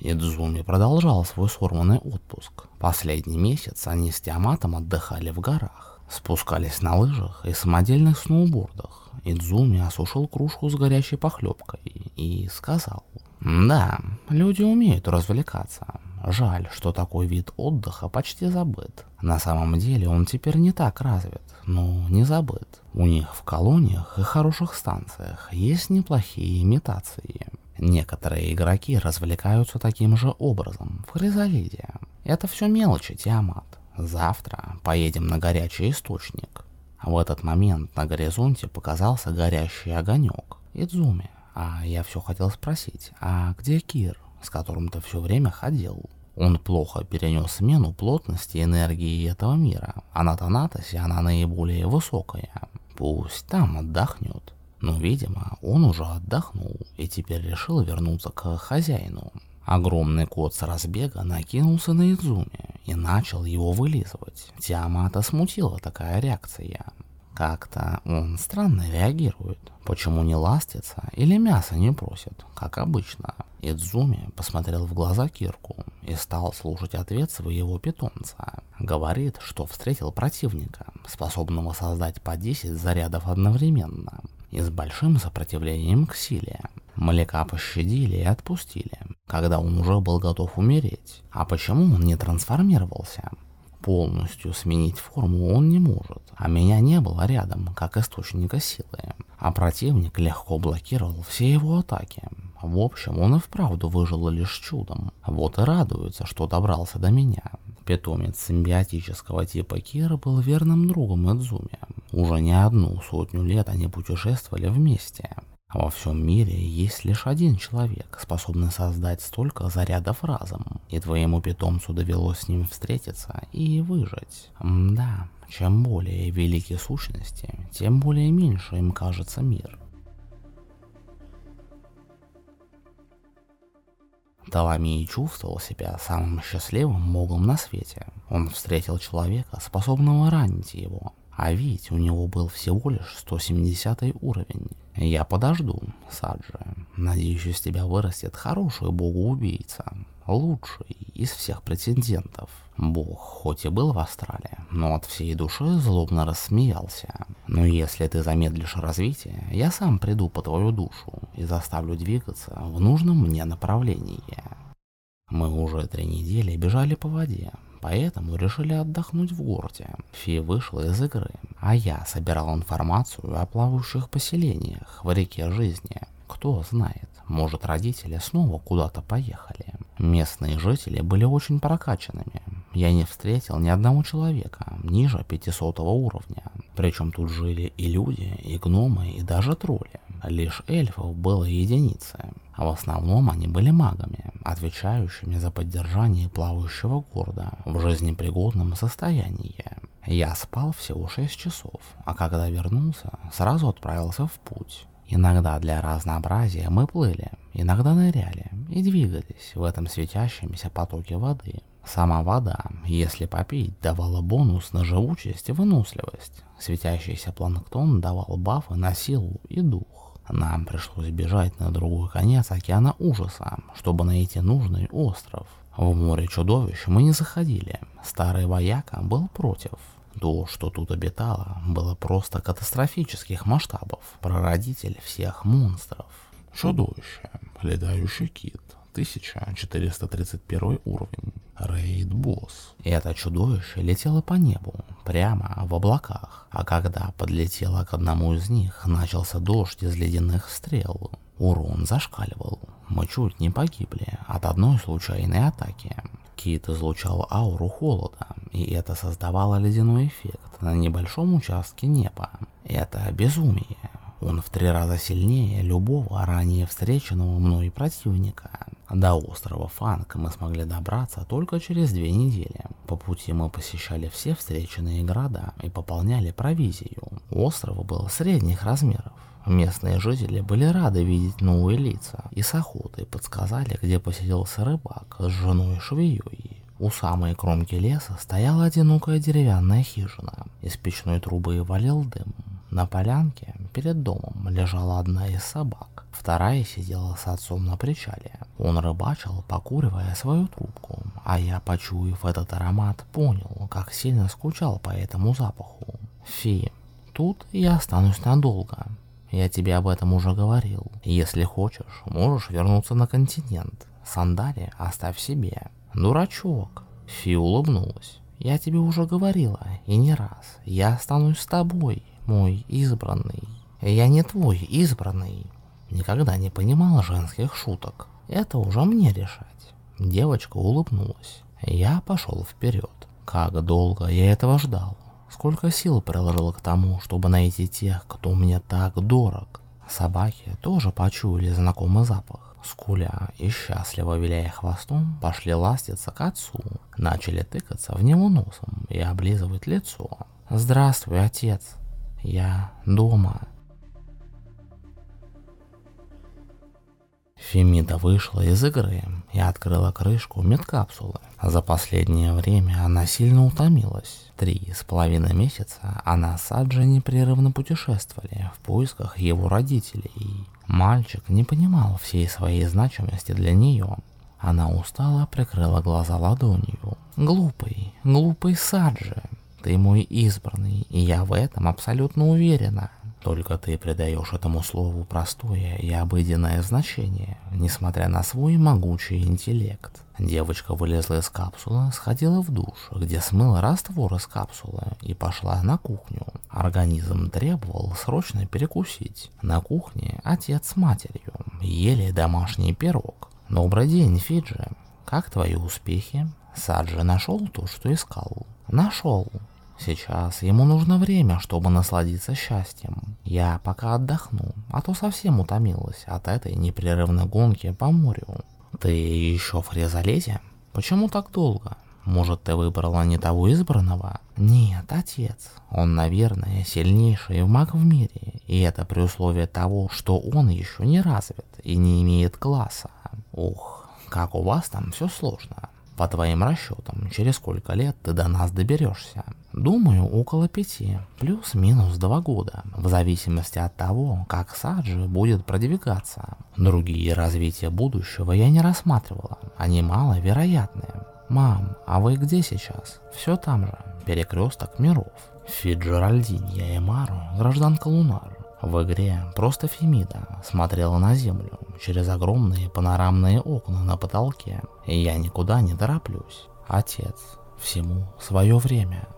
Идзуми продолжал свой сорванный отпуск. Последний месяц они с Тиаматом отдыхали в горах. спускались на лыжах и самодельных сноубордах. Идзуми осушил кружку с горячей похлебкой и сказал, «Да, люди умеют развлекаться. Жаль, что такой вид отдыха почти забыт. На самом деле он теперь не так развит, но не забыт. У них в колониях и хороших станциях есть неплохие имитации. Некоторые игроки развлекаются таким же образом в Хризалиде. Это все мелочи, Тиамат. Завтра поедем на горячий источник. В этот момент на горизонте показался горящий огонек. Идзуми. А я все хотел спросить, а где Кир, с которым ты все время ходил? Он плохо перенес смену плотности энергии этого мира, а на Танатосе она наиболее высокая. Пусть там отдохнет. Но, видимо, он уже отдохнул и теперь решил вернуться к хозяину. Огромный кот с разбега накинулся на Идзуми и начал его вылизывать. Тиамата смутила такая реакция. Как-то он странно реагирует. Почему не ластится или мясо не просит, как обычно? Идзуми посмотрел в глаза Кирку и стал слушать ответ своего питомца. Говорит, что встретил противника, способного создать по 10 зарядов одновременно и с большим сопротивлением к силе. Маляка пощадили и отпустили, когда он уже был готов умереть. А почему он не трансформировался? Полностью сменить форму он не может, а меня не было рядом, как источника силы. А противник легко блокировал все его атаки. В общем, он и вправду выжил лишь чудом. Вот и радуется, что добрался до меня. Питомец симбиотического типа Кира был верным другом Эдзуми. Уже не одну сотню лет они путешествовали вместе. Во всем мире есть лишь один человек, способный создать столько зарядов разом, и твоему питомцу довелось с ним встретиться и выжить. да, чем более велики сущности, тем более меньше им кажется мир. Таламий чувствовал себя самым счастливым богом на свете. Он встретил человека, способного ранить его, а ведь у него был всего лишь 170 уровень. Я подожду, Саджи. Надеюсь, из тебя вырастет хороший богоубийца. Лучший из всех претендентов. Бог хоть и был в Астрале, но от всей души злобно рассмеялся. Но если ты замедлишь развитие, я сам приду по твою душу и заставлю двигаться в нужном мне направлении. Мы уже три недели бежали по воде, поэтому решили отдохнуть в городе. Фи вышла из игры, а я собирал информацию о плавающих поселениях в реке жизни. Кто знает, может родители снова куда-то поехали. Местные жители были очень прокачанными. Я не встретил ни одного человека ниже 500 уровня. Причем тут жили и люди, и гномы, и даже тролли. Лишь эльфов было единицы, а в основном они были магами, отвечающими за поддержание плавающего города в жизнепригодном состоянии. Я спал всего 6 часов, а когда вернулся, сразу отправился в путь. Иногда для разнообразия мы плыли, иногда ныряли и двигались в этом светящемся потоке воды. Сама вода, если попить, давала бонус на живучесть и выносливость. Светящийся планктон давал бафы на силу и дух. Нам пришлось бежать на другой конец океана ужаса, чтобы найти нужный остров. В море чудовищ мы не заходили. Старый вояка был против. То, что тут обитало, было просто катастрофических масштабов. Прародитель всех монстров.
Чудовище. Летающий кит. 1431 уровень. Рейд-босс.
Это чудовище летело по небу, прямо в облаках, а когда подлетело к одному из них, начался дождь из ледяных стрел. Урон зашкаливал. Мы чуть не погибли от одной случайной атаки. Кит излучал ауру холода, и это создавало ледяной эффект на небольшом участке неба. Это безумие. Он в три раза сильнее любого ранее встреченного мной противника. До острова Фанк мы смогли добраться только через две недели. По пути мы посещали все встреченные города и пополняли провизию. Остров был средних размеров. Местные жители были рады видеть новые лица и с охотой подсказали, где поселился рыбак с женой швеей. У самой кромки леса стояла одинокая деревянная хижина. Из печной трубы валил дым. На полянке перед домом лежала одна из собак. Вторая сидела с отцом на причале. Он рыбачил, покуривая свою трубку, а я, почуяв этот аромат, понял, как сильно скучал по этому запаху. Фи, тут я останусь надолго. Я тебе об этом уже говорил. Если хочешь, можешь вернуться на континент. Сандали оставь себе. Дурачок. Фи улыбнулась. Я тебе уже говорила, и не раз. Я останусь с тобой, мой избранный. Я не твой избранный. Никогда не понимала женских шуток. Это уже мне решать. Девочка улыбнулась. Я пошел вперед. Как долго я этого ждал. Сколько сил приложил к тому, чтобы найти тех, кто мне так дорог. Собаки тоже почуяли знакомый запах. Скуля и счастливо виляя хвостом, пошли ластиться к отцу. Начали тыкаться в него носом и облизывать лицо. «Здравствуй, отец. Я дома». Фемида вышла из игры и открыла крышку медкапсулы. За последнее время она сильно утомилась. Три с половиной месяца она с Аджи непрерывно путешествовали в поисках его родителей. Мальчик не понимал всей своей значимости для нее. Она устало прикрыла глаза ладонью. «Глупый, глупый Саджи, ты мой избранный, и я в этом абсолютно уверена. Только ты придаешь этому слову простое и обыденное значение, несмотря на свой могучий интеллект. Девочка вылезла из капсулы, сходила в душ, где смыла раствор из капсулы и пошла на кухню. Организм требовал срочно перекусить. На кухне отец с матерью ели домашний пирог. «Добрый день, Фиджи. Как твои успехи?» Саджи нашел то, что искал. «Нашел. Сейчас ему нужно время, чтобы насладиться счастьем. Я пока отдохну, а то совсем утомилась от этой непрерывной гонки по морю. Ты еще в Хризалете? Почему так долго? Может, ты выбрала не того избранного? Нет, отец. Он, наверное, сильнейший маг в мире, и это при условии того, что он еще не развит и не имеет класса. Ух, как у вас там все сложно. По твоим расчетам, через сколько лет ты до нас доберешься? Думаю, около пяти, плюс-минус два года, в зависимости от того, как Саджи будет продвигаться. Другие развития будущего я не рассматривала, они маловероятные. Мам, а вы где сейчас? Все там же, перекресток миров. Фиджеральдинья Эмару, гражданка Лунар. В игре просто Фемида смотрела на землю через огромные панорамные окна на потолке. И я никуда не тороплюсь. Отец, всему свое время.